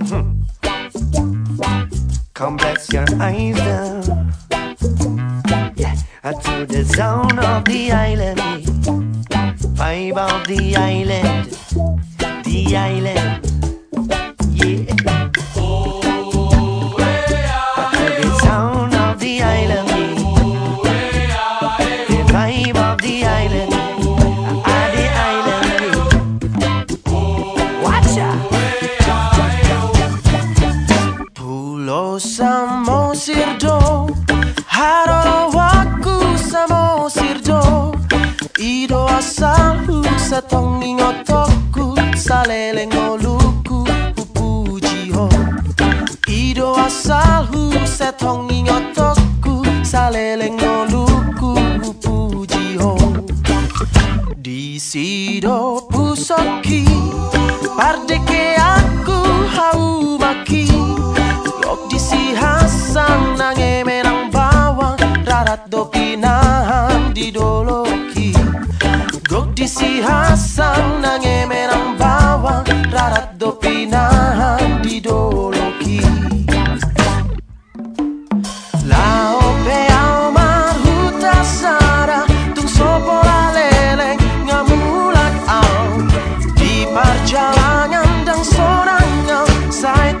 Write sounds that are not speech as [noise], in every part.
[laughs] Come bless your eyes down. Yeah, to the sound of the island. Vibe of the island. The island. Samosirdo Haroro waku Samosirdo Ido asalu satongi ngotoku Salele ngoluku upujiho Ido asalu satongi ngotoku Salele ngoluku upujiho Di sido pusoki Pardeke Rarat do pinahan di doloki. Gok di si Hasan nange menang bawang. Rarat do pinahan di doloki. Lao pe almar huta sara Tung sopo leleng ngamulak au. Di perjalanan dan sorangan Saya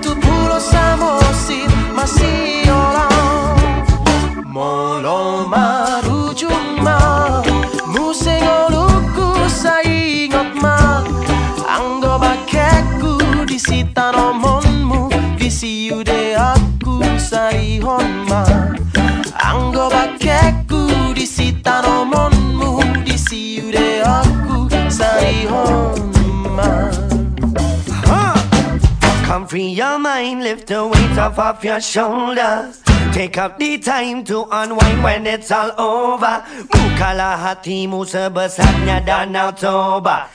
Free your mind, lift the weight off of your shoulders. Take up the time to unwind when it's all over. Mukalah hatimu sebesarnya danau Toba.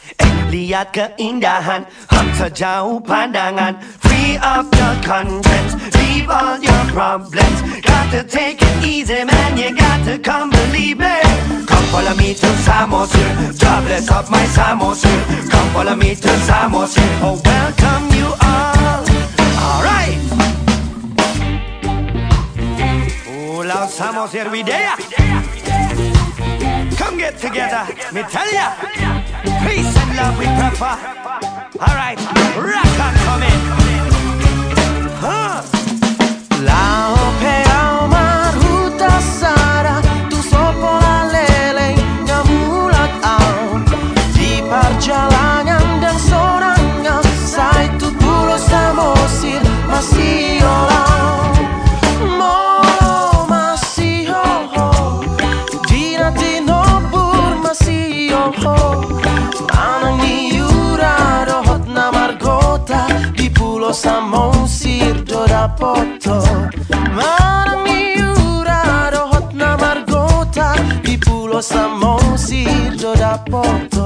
Eh, lihat keindahan, hang jauh pandangan. Free up your conscience, leave all your problems. Got to take it easy, man, you got to come believe me. Come follow me to Samosir, jobless of my Samosir. Come follow me to Samosir, oh welcome you all. Alright. Oh, lanzamos Hervidea. Come get together, me tell ya up with pepper. Alright, right. samo u sir dorapoto Mara mi ura jura rohotna margota I pulo samo u sir dorapoto